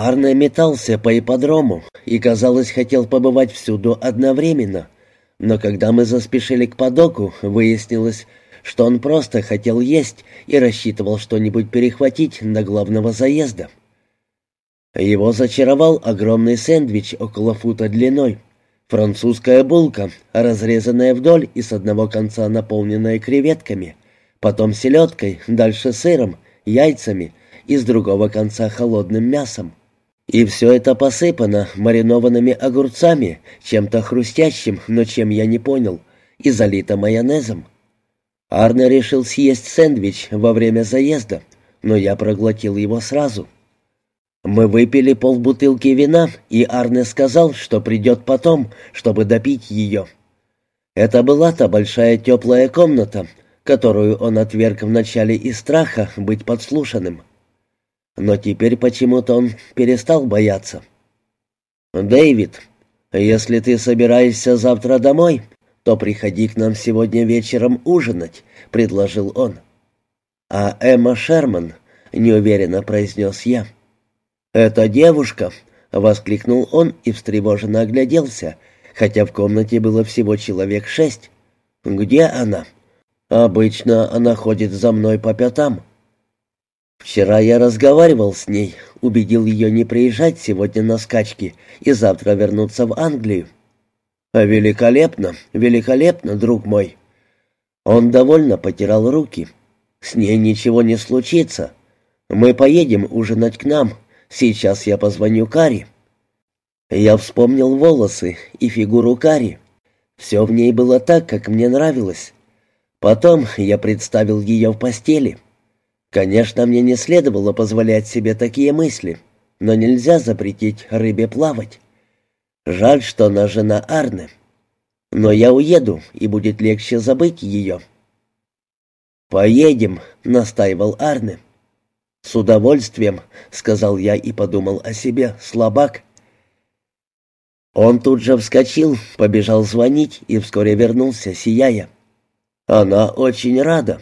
Арне метался по ипподрому и, казалось, хотел побывать всюду одновременно. Но когда мы заспешили к подоку, выяснилось, что он просто хотел есть и рассчитывал что-нибудь перехватить до главного заезда. Его зачаровал огромный сэндвич около фута длиной. Французская булка, разрезанная вдоль и с одного конца наполненная креветками, потом селедкой, дальше сыром, яйцами и с другого конца холодным мясом. И все это посыпано маринованными огурцами, чем-то хрустящим, но чем я не понял, и залито майонезом. Арне решил съесть сэндвич во время заезда, но я проглотил его сразу. Мы выпили полбутылки вина, и Арне сказал, что придет потом, чтобы допить ее. Это была та большая теплая комната, которую он отверг вначале из страха быть подслушанным. Но теперь почему-то он перестал бояться. «Дэвид, если ты собираешься завтра домой, то приходи к нам сегодня вечером ужинать», — предложил он. «А Эмма Шерман», — неуверенно произнес я. «Это девушка!» — воскликнул он и встревоженно огляделся, хотя в комнате было всего человек шесть. «Где она?» «Обычно она ходит за мной по пятам». «Вчера я разговаривал с ней, убедил ее не приезжать сегодня на скачки и завтра вернуться в Англию». «Великолепно, великолепно, друг мой». Он довольно потирал руки. «С ней ничего не случится. Мы поедем ужинать к нам, Сейчас я позвоню Кари». Я вспомнил волосы и фигуру Кари. Все в ней было так, как мне нравилось. Потом я представил ее в постели. Конечно, мне не следовало позволять себе такие мысли, но нельзя запретить рыбе плавать. Жаль, что она жена Арны. Но я уеду, и будет легче забыть ее. «Поедем», — настаивал Арне. «С удовольствием», — сказал я и подумал о себе, слабак. Он тут же вскочил, побежал звонить и вскоре вернулся, сияя. «Она очень рада.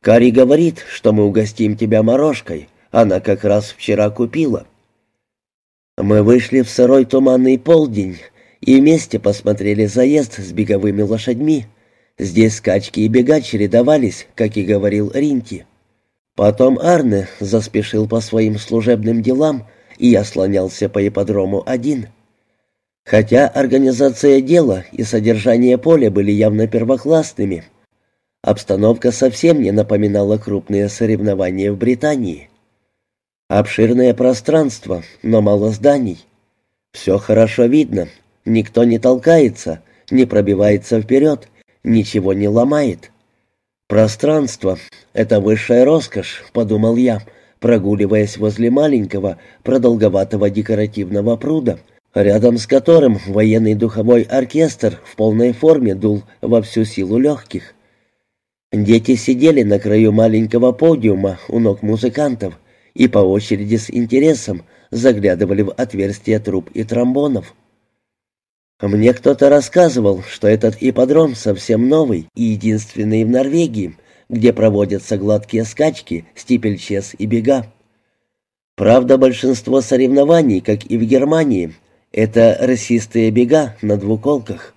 Кари говорит, что мы угостим тебя морожкой. Она как раз вчера купила». Мы вышли в сырой туманный полдень и вместе посмотрели заезд с беговыми лошадьми. Здесь скачки и бега чередовались, как и говорил Ринти. Потом Арне заспешил по своим служебным делам, и я слонялся по ипподрому один. Хотя организация дела и содержание поля были явно первоклассными, обстановка совсем не напоминала крупные соревнования в Британии. Обширное пространство, но мало зданий. Все хорошо видно, никто не толкается, не пробивается вперед, ничего не ломает. «Пространство — это высшая роскошь», — подумал я, прогуливаясь возле маленького, продолговатого декоративного пруда, рядом с которым военный духовой оркестр в полной форме дул во всю силу легких. Дети сидели на краю маленького подиума у ног музыкантов и по очереди с интересом заглядывали в отверстия труб и тромбонов. Мне кто-то рассказывал, что этот ипподром совсем новый и единственный в Норвегии, где проводятся гладкие скачки, стипельчес и бега. Правда, большинство соревнований, как и в Германии, это расистые бега на двуколках.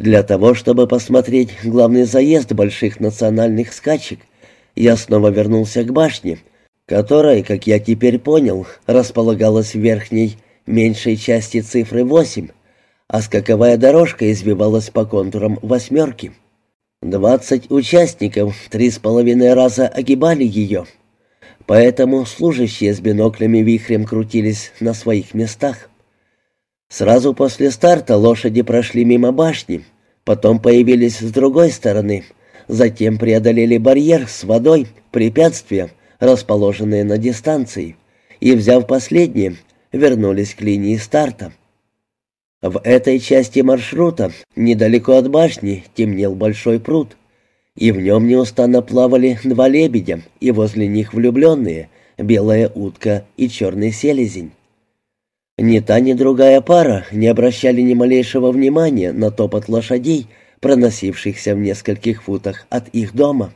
Для того, чтобы посмотреть главный заезд больших национальных скачек, я снова вернулся к башне, которая, как я теперь понял, располагалась в верхней, меньшей части цифры 8, а скаковая дорожка извивалась по контурам восьмерки. Двадцать участников три с половиной раза огибали ее, поэтому служащие с биноклями вихрем крутились на своих местах. Сразу после старта лошади прошли мимо башни, потом появились с другой стороны, затем преодолели барьер с водой, препятствия, расположенные на дистанции, и, взяв последние, вернулись к линии старта. В этой части маршрута, недалеко от башни, темнел большой пруд, и в нем неустанно плавали два лебедя, и возле них влюбленные, белая утка и черный селезень. Ни та, ни другая пара не обращали ни малейшего внимания на топот лошадей, проносившихся в нескольких футах от их дома.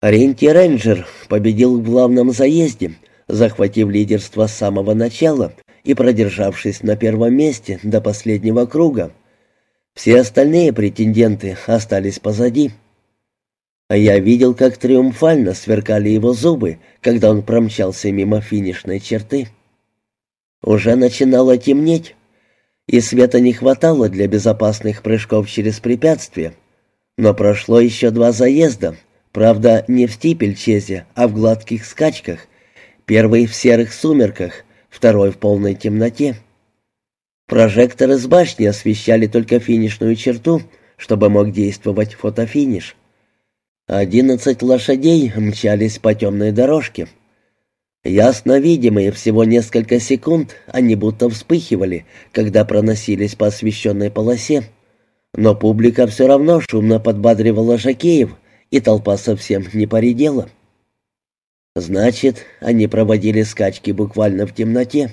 Ренти Рейнджер победил в главном заезде, захватив лидерство с самого начала и продержавшись на первом месте до последнего круга. Все остальные претенденты остались позади. А я видел, как триумфально сверкали его зубы, когда он промчался мимо финишной черты. Уже начинало темнеть, и света не хватало для безопасных прыжков через препятствия. Но прошло еще два заезда, правда, не в стипельчезе, а в гладких скачках. Первый в серых сумерках, второй в полной темноте. Прожекторы с башни освещали только финишную черту, чтобы мог действовать фотофиниш. Одиннадцать лошадей мчались по темной дорожке. Ясно видимые всего несколько секунд они будто вспыхивали, когда проносились по освещенной полосе. Но публика все равно шумно подбадривала жакеев, и толпа совсем не поредела. Значит, они проводили скачки буквально в темноте.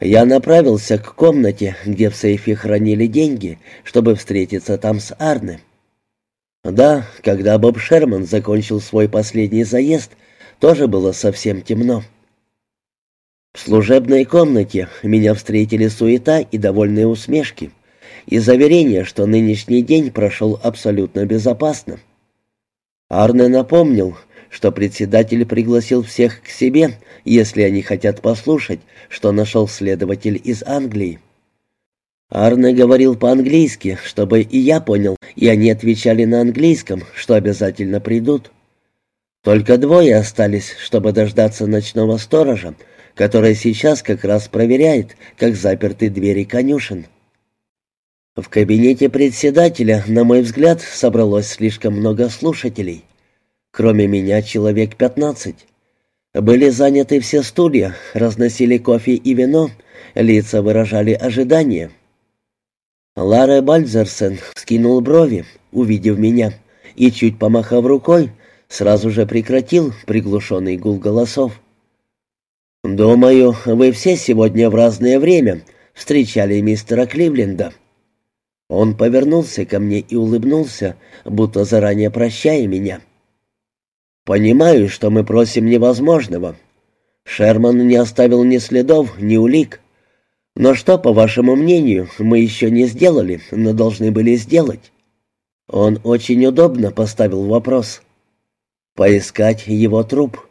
Я направился к комнате, где в сейфе хранили деньги, чтобы встретиться там с Арне. Да, когда Боб Шерман закончил свой последний заезд, тоже было совсем темно. В служебной комнате меня встретили суета и довольные усмешки, и заверение, что нынешний день прошел абсолютно безопасно. Арне напомнил, что председатель пригласил всех к себе, если они хотят послушать, что нашел следователь из Англии. Арне говорил по-английски, чтобы и я понял, и они отвечали на английском, что обязательно придут. Только двое остались, чтобы дождаться ночного сторожа, который сейчас как раз проверяет, как заперты двери конюшен. В кабинете председателя, на мой взгляд, собралось слишком много слушателей. Кроме меня человек пятнадцать. Были заняты все стулья, разносили кофе и вино, лица выражали ожидание — Лара Бальзерсен скинул брови, увидев меня, и, чуть помахав рукой, сразу же прекратил приглушенный гул голосов. «Думаю, вы все сегодня в разное время встречали мистера Кливленда». Он повернулся ко мне и улыбнулся, будто заранее прощая меня. «Понимаю, что мы просим невозможного. Шерман не оставил ни следов, ни улик. Но что, по вашему мнению, мы еще не сделали, но должны были сделать? Он очень удобно поставил вопрос. Поискать его труп.